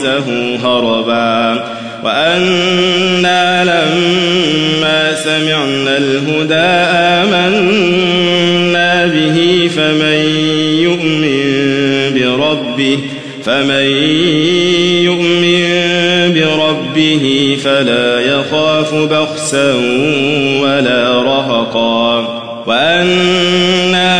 نعجزه هربا وأنا لما سمعنا الهدى آمنا به فمن يؤمن بربه فمن يؤمن بربه فلا يخاف بخسا ولا رهقا وأنا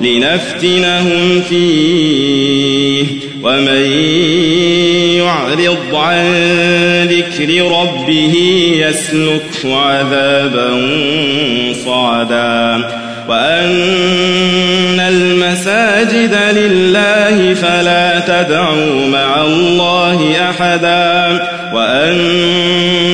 لنفتنهم فيه. ومن يعرض عن ذكر ربه يسلكه عذابا صعدا. وأن المساجد لله فلا تدعوا مع الله أحدا. وأنه